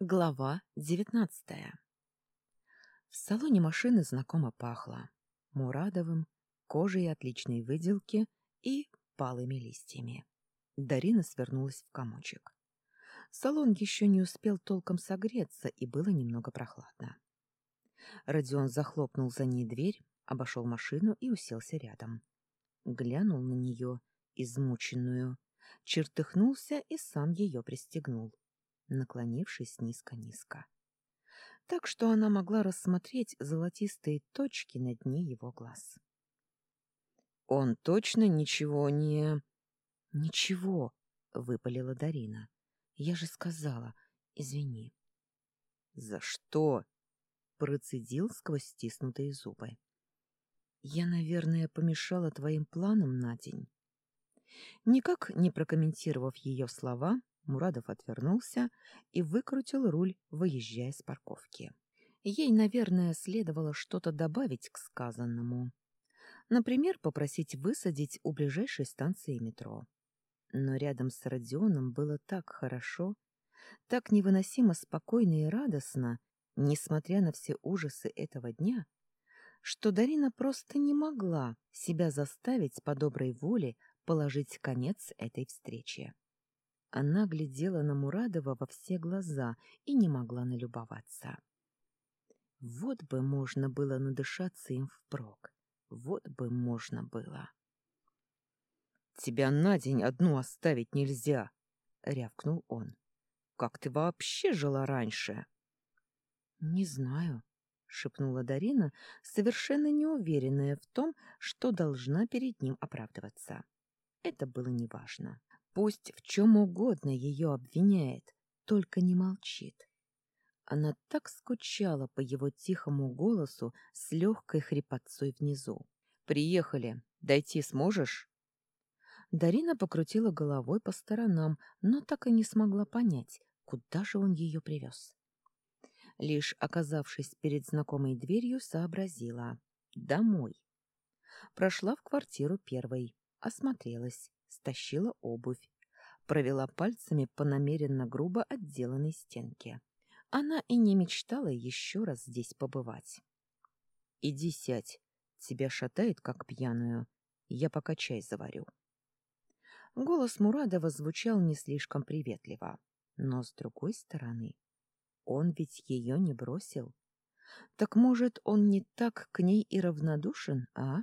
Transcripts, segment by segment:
Глава девятнадцатая В салоне машины знакомо пахло Мурадовым, кожей отличной выделки и палыми листьями. Дарина свернулась в комочек. Салон еще не успел толком согреться, и было немного прохладно. Родион захлопнул за ней дверь, обошел машину и уселся рядом. Глянул на нее, измученную, чертыхнулся и сам ее пристегнул наклонившись низко-низко. Так что она могла рассмотреть золотистые точки на дне его глаз. «Он точно ничего не...» «Ничего», — выпалила Дарина. «Я же сказала, извини». «За что?» — процедил сквозь стиснутые зубы. «Я, наверное, помешала твоим планам на день». Никак не прокомментировав ее слова, Мурадов отвернулся и выкрутил руль, выезжая с парковки. Ей, наверное, следовало что-то добавить к сказанному. Например, попросить высадить у ближайшей станции метро. Но рядом с Родионом было так хорошо, так невыносимо спокойно и радостно, несмотря на все ужасы этого дня, что Дарина просто не могла себя заставить по доброй воле положить конец этой встрече. Она глядела на Мурадова во все глаза и не могла налюбоваться. Вот бы можно было надышаться им впрок. Вот бы можно было. «Тебя на день одну оставить нельзя!» — рявкнул он. «Как ты вообще жила раньше?» «Не знаю», — шепнула Дарина, совершенно неуверенная в том, что должна перед ним оправдываться. Это было неважно. Пусть в чем угодно ее обвиняет, только не молчит. Она так скучала по его тихому голосу с легкой хрипотцой внизу. «Приехали. Дойти сможешь?» Дарина покрутила головой по сторонам, но так и не смогла понять, куда же он ее привез. Лишь оказавшись перед знакомой дверью, сообразила. «Домой». Прошла в квартиру первой, осмотрелась стащила обувь, провела пальцами по намеренно грубо отделанной стенке. Она и не мечтала еще раз здесь побывать. «Иди сядь, тебя шатает, как пьяную. Я пока чай заварю». Голос Мурадова звучал не слишком приветливо, но, с другой стороны, он ведь ее не бросил. Так, может, он не так к ней и равнодушен, а?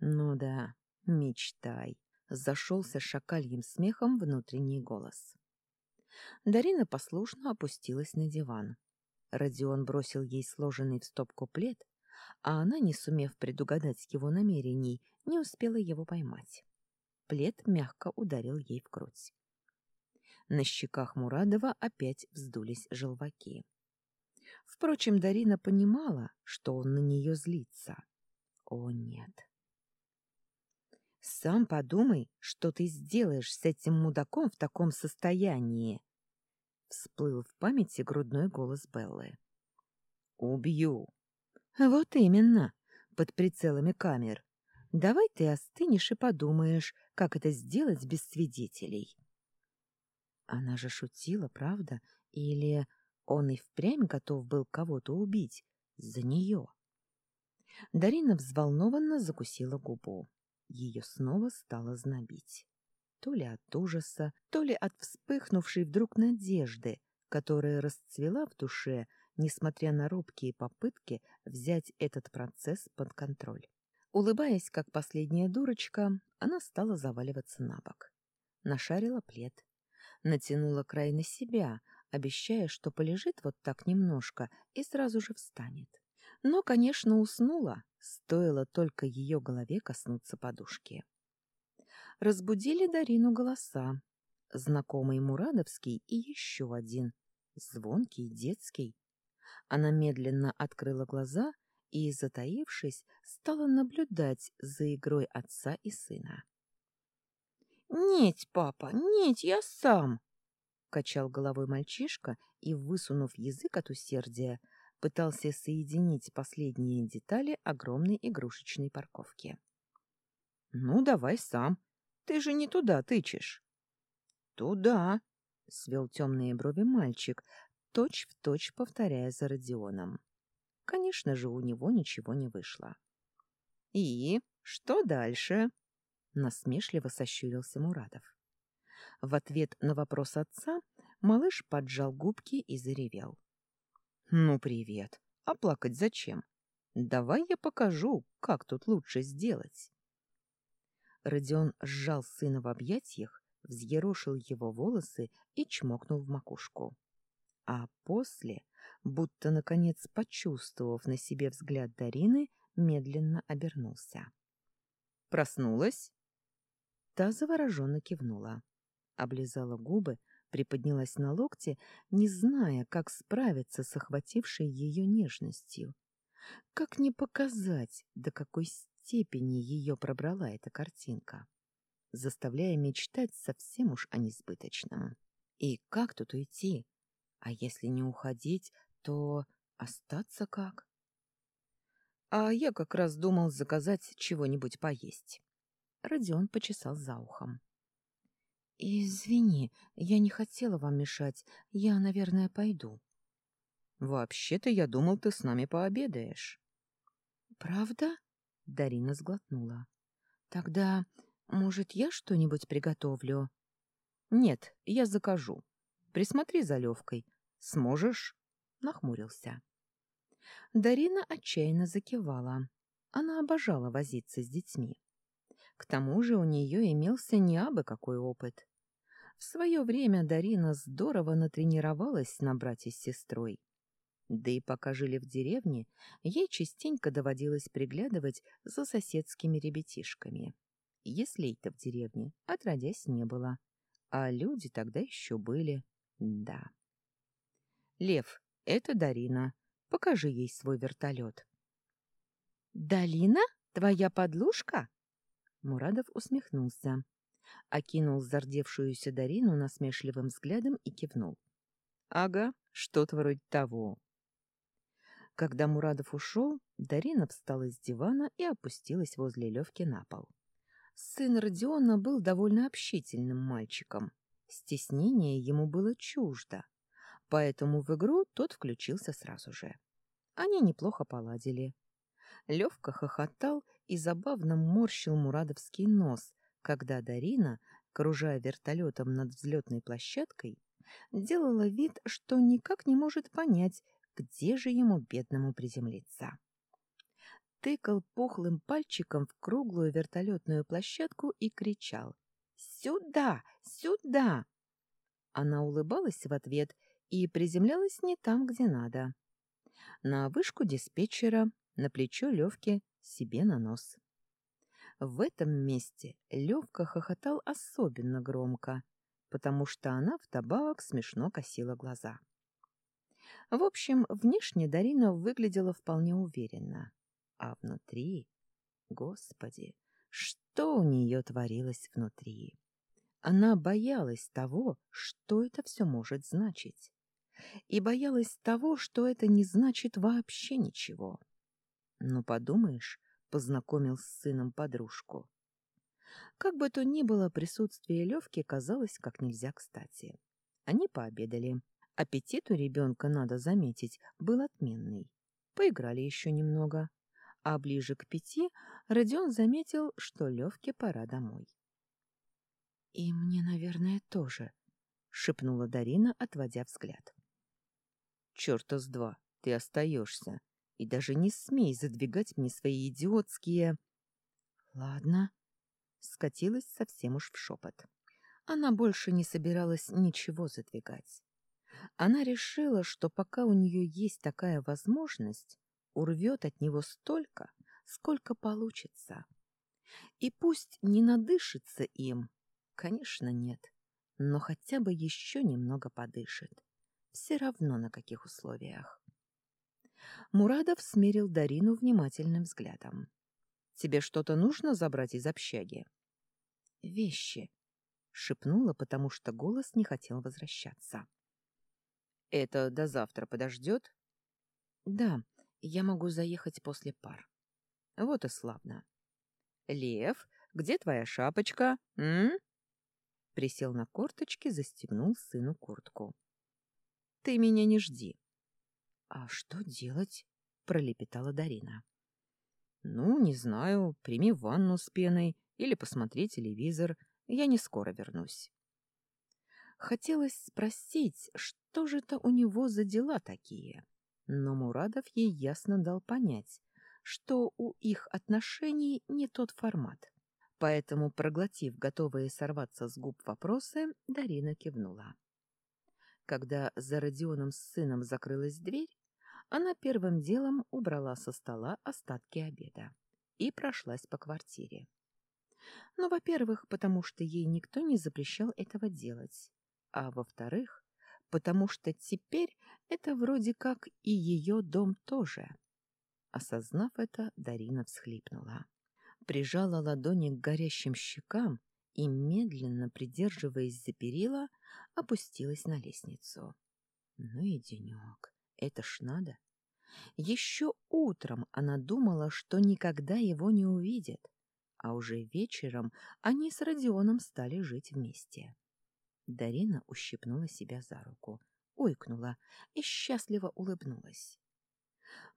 Ну да, мечтай зашелся шакальем смехом внутренний голос. Дарина послушно опустилась на диван. Родион бросил ей сложенный в стопку плед, а она, не сумев предугадать его намерений, не успела его поймать. Плед мягко ударил ей в грудь. На щеках Мурадова опять вздулись желваки. Впрочем, Дарина понимала, что он на нее злится. О, нет! Сам подумай, что ты сделаешь с этим мудаком в таком состоянии. Всплыл в памяти грудной голос Беллы. Убью. Вот именно, под прицелами камер. Давай ты остынешь и подумаешь, как это сделать без свидетелей. Она же шутила, правда? Или он и впрямь готов был кого-то убить за нее? Дарина взволнованно закусила губу. Ее снова стало знобить. То ли от ужаса, то ли от вспыхнувшей вдруг надежды, которая расцвела в душе, несмотря на робкие попытки взять этот процесс под контроль. Улыбаясь, как последняя дурочка, она стала заваливаться на бок. Нашарила плед, натянула край на себя, обещая, что полежит вот так немножко и сразу же встанет. Но, конечно, уснула, стоило только ее голове коснуться подушки. Разбудили Дарину голоса. Знакомый Мурадовский и еще один, звонкий, детский. Она медленно открыла глаза и, затаившись, стала наблюдать за игрой отца и сына. «Нет, папа, нет, я сам!» — качал головой мальчишка и, высунув язык от усердия, пытался соединить последние детали огромной игрушечной парковки. «Ну, давай сам. Ты же не туда тычешь». «Туда», — свел темные брови мальчик, точь-в-точь точь повторяя за Родионом. Конечно же, у него ничего не вышло. «И что дальше?» — насмешливо сощурился Мурадов. В ответ на вопрос отца малыш поджал губки и заревел. «Ну, привет! А плакать зачем? Давай я покажу, как тут лучше сделать». Родион сжал сына в объятиях, взъерошил его волосы и чмокнул в макушку. А после, будто наконец почувствовав на себе взгляд Дарины, медленно обернулся. «Проснулась?» Та завороженно кивнула. Облизала губы, приподнялась на локте, не зная, как справиться с охватившей ее нежностью. Как не показать, до какой степени ее пробрала эта картинка, заставляя мечтать совсем уж о несбыточном. И как тут уйти? А если не уходить, то остаться как? А я как раз думал заказать чего-нибудь поесть. Родион почесал за ухом. «Извини, я не хотела вам мешать. Я, наверное, пойду». «Вообще-то я думал, ты с нами пообедаешь». «Правда?» — Дарина сглотнула. «Тогда, может, я что-нибудь приготовлю?» «Нет, я закажу. Присмотри за Левкой. Сможешь?» — нахмурился. Дарина отчаянно закивала. Она обожала возиться с детьми. К тому же у нее имелся не абы какой опыт. В свое время Дарина здорово натренировалась на брате с сестрой. Да и пока жили в деревне, ей частенько доводилось приглядывать за соседскими ребятишками. Еслей-то в деревне отродясь не было, а люди тогда еще были, да. «Лев, это Дарина. Покажи ей свой вертолет». «Далина? Твоя подлужка?» Мурадов усмехнулся, окинул зардевшуюся Дарину насмешливым взглядом и кивнул. — Ага, что-то вроде того. Когда Мурадов ушел, Дарина встала с дивана и опустилась возле Левки на пол. Сын Родиона был довольно общительным мальчиком. Стеснение ему было чуждо, поэтому в игру тот включился сразу же. Они неплохо поладили. Левка хохотал и забавно морщил мурадовский нос, когда Дарина, кружая вертолетом над взлетной площадкой, делала вид, что никак не может понять, где же ему, бедному, приземлиться. Тыкал пухлым пальчиком в круглую вертолетную площадку и кричал «Сюда! Сюда!». Она улыбалась в ответ и приземлялась не там, где надо. На вышку диспетчера, на плечо Левки, себе на нос. В этом месте Левка хохотал особенно громко, потому что она вдобавок смешно косила глаза. В общем, внешне Дарина выглядела вполне уверенно, а внутри... Господи, что у нее творилось внутри? Она боялась того, что это все может значить. И боялась того, что это не значит вообще ничего. Ну, подумаешь, познакомил с сыном подружку. Как бы то ни было, присутствие Левки казалось как нельзя кстати. Они пообедали. Аппетит у ребенка, надо заметить, был отменный. Поиграли еще немного. А ближе к пяти Родион заметил, что Левке пора домой. — И мне, наверное, тоже, — шепнула Дарина, отводя взгляд. — Черта с два, ты остаешься, и даже не смей задвигать мне свои идиотские... Ладно. Скатилась совсем уж в шепот. Она больше не собиралась ничего задвигать. Она решила, что пока у нее есть такая возможность, урвет от него столько, сколько получится. И пусть не надышится им, конечно, нет, но хотя бы еще немного подышит. Все равно на каких условиях. Мурадов смерил Дарину внимательным взглядом. — Тебе что-то нужно забрать из общаги? — Вещи, — шепнула, потому что голос не хотел возвращаться. — Это до завтра подождет? — Да, я могу заехать после пар. — Вот и славно. — Лев, где твоя шапочка, м? Присел на корточки, застегнул сыну куртку. Ты меня не жди. — А что делать? — пролепетала Дарина. — Ну, не знаю, прими ванну с пеной или посмотри телевизор. Я не скоро вернусь. Хотелось спросить, что же это у него за дела такие, но Мурадов ей ясно дал понять, что у их отношений не тот формат. Поэтому, проглотив готовые сорваться с губ вопросы, Дарина кивнула. Когда за Родионом с сыном закрылась дверь, она первым делом убрала со стола остатки обеда и прошлась по квартире. Ну, во-первых, потому что ей никто не запрещал этого делать, а во-вторых, потому что теперь это вроде как и ее дом тоже. Осознав это, Дарина всхлипнула. Прижала ладони к горящим щекам и, медленно придерживаясь за перила, опустилась на лестницу. Ну и денек, это ж надо. Еще утром она думала, что никогда его не увидит, а уже вечером они с Родионом стали жить вместе. Дарина ущипнула себя за руку, ойкнула и счастливо улыбнулась.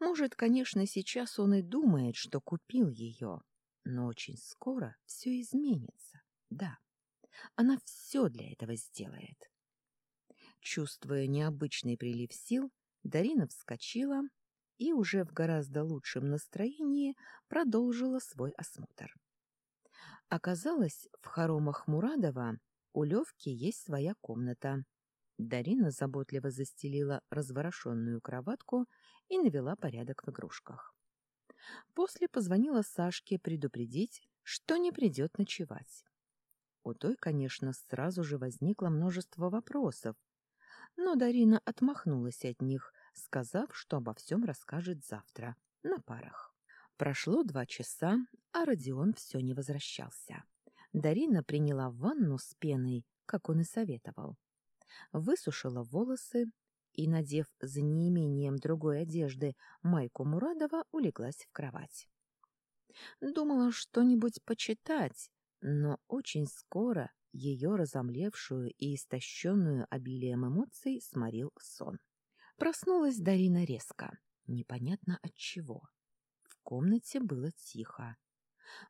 Может, конечно, сейчас он и думает, что купил ее, но очень скоро все изменится. Да, она все для этого сделает. Чувствуя необычный прилив сил, Дарина вскочила и уже в гораздо лучшем настроении продолжила свой осмотр. Оказалось, в хоромах Мурадова у Левки есть своя комната. Дарина заботливо застелила разворошенную кроватку и навела порядок в игрушках. После позвонила Сашке предупредить, что не придет ночевать. У той, конечно, сразу же возникло множество вопросов, но Дарина отмахнулась от них, сказав, что обо всем расскажет завтра, на парах. Прошло два часа, а Родион все не возвращался. Дарина приняла ванну с пеной, как он и советовал. Высушила волосы, и, надев за неимением другой одежды майку Мурадова, улеглась в кровать. Думала что-нибудь почитать, но очень скоро ее разомлевшую и истощенную обилием эмоций сморил сон. Проснулась Дарина резко, непонятно от чего. В комнате было тихо.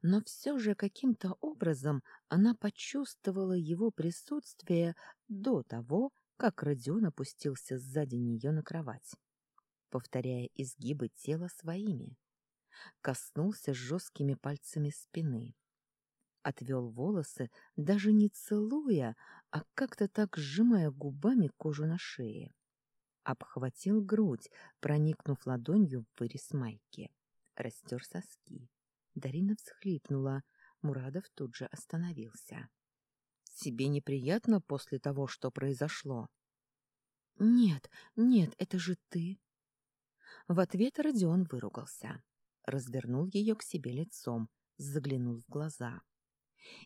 Но все же каким-то образом она почувствовала его присутствие до того, как Родион опустился сзади нее на кровать, повторяя изгибы тела своими. Коснулся жесткими пальцами спины. Отвел волосы, даже не целуя, а как-то так сжимая губами кожу на шее. Обхватил грудь, проникнув ладонью в вырез майки. Растер соски. Дарина всхлипнула. Мурадов тут же остановился. Тебе неприятно после того, что произошло? Нет, нет, это же ты. В ответ Родион выругался, развернул ее к себе лицом, заглянул в глаза.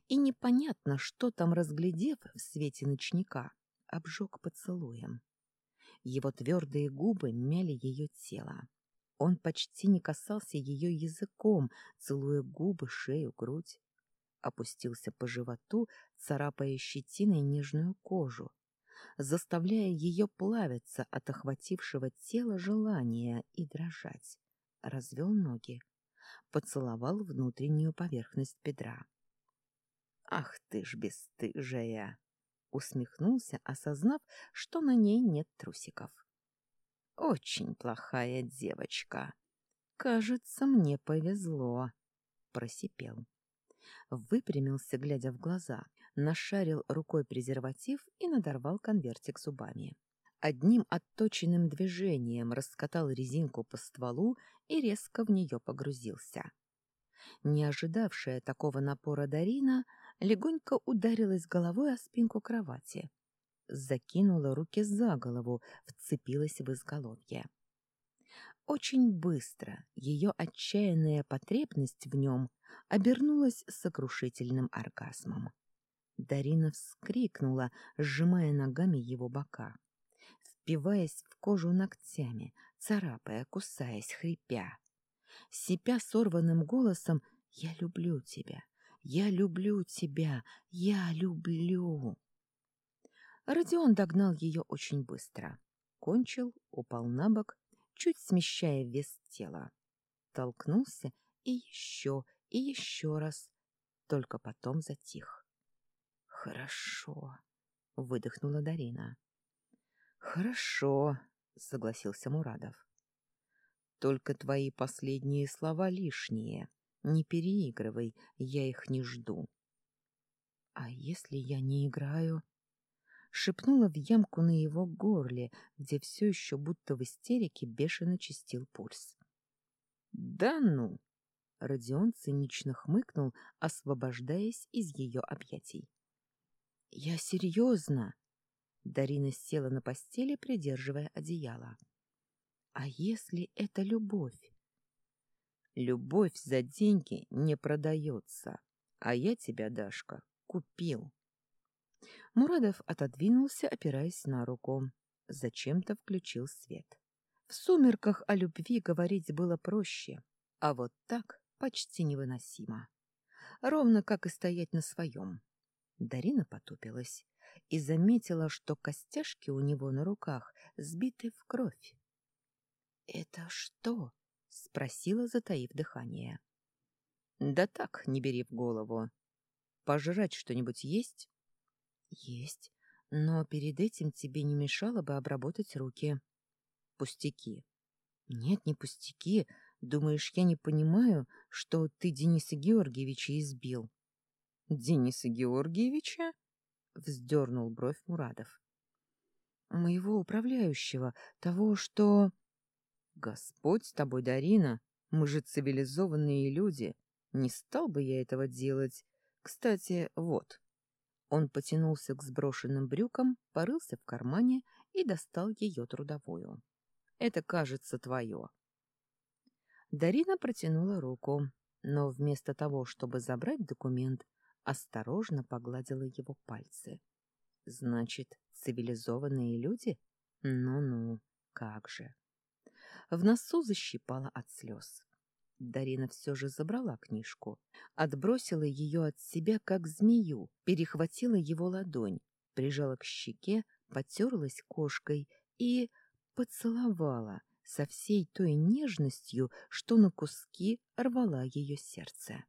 И непонятно, что там разглядев в свете ночника, обжег поцелуем. Его твердые губы мяли ее тело. Он почти не касался ее языком, целуя губы, шею, грудь опустился по животу, царапая щетиной нежную кожу, заставляя ее плавиться от охватившего тела желания и дрожать. Развел ноги, поцеловал внутреннюю поверхность бедра. «Ах ты ж бесстыжая!» Усмехнулся, осознав, что на ней нет трусиков. «Очень плохая девочка. Кажется, мне повезло», — просипел выпрямился, глядя в глаза, нашарил рукой презерватив и надорвал конвертик зубами. Одним отточенным движением раскатал резинку по стволу и резко в нее погрузился. Не ожидавшая такого напора Дарина легонько ударилась головой о спинку кровати. Закинула руки за голову, вцепилась в изголовье. Очень быстро ее отчаянная потребность в нем обернулась сокрушительным оргазмом. Дарина вскрикнула, сжимая ногами его бока, впиваясь в кожу ногтями, царапая, кусаясь, хрипя. Сипя сорванным голосом «Я люблю тебя! Я люблю тебя! Я люблю!» Родион догнал ее очень быстро. кончил, упал на бок, чуть смещая вес тела. Толкнулся и еще, и еще раз, только потом затих. «Хорошо», — выдохнула Дарина. «Хорошо», — согласился Мурадов. «Только твои последние слова лишние. Не переигрывай, я их не жду». «А если я не играю?» Шепнула в ямку на его горле, где все еще будто в истерике бешено чистил пульс. «Да ну!» Родион цинично хмыкнул, освобождаясь из ее объятий. «Я серьезно!» Дарина села на постели, придерживая одеяло. «А если это любовь?» «Любовь за деньги не продается, а я тебя, Дашка, купил». Мурадов отодвинулся, опираясь на руку. Зачем-то включил свет. В сумерках о любви говорить было проще, а вот так почти невыносимо. Ровно как и стоять на своем. Дарина потупилась и заметила, что костяшки у него на руках сбиты в кровь. «Это что?» — спросила, затаив дыхание. «Да так, не бери в голову. Пожрать что-нибудь есть?» «Есть, но перед этим тебе не мешало бы обработать руки». «Пустяки». «Нет, не пустяки. Думаешь, я не понимаю, что ты Дениса Георгиевича избил?» Дениса Георгиевича? Вздернул бровь Мурадов. Моего управляющего, того, что... Господь с тобой, Дарина, мы же цивилизованные люди. Не стал бы я этого делать. Кстати, вот. Он потянулся к сброшенным брюкам, порылся в кармане и достал ее трудовую. Это, кажется, твое. Дарина протянула руку, но вместо того, чтобы забрать документ, осторожно погладила его пальцы. Значит, цивилизованные люди? Ну-ну, как же. В носу защипала от слез. Дарина все же забрала книжку, отбросила ее от себя, как змею, перехватила его ладонь, прижала к щеке, потерлась кошкой и поцеловала со всей той нежностью, что на куски рвала ее сердце.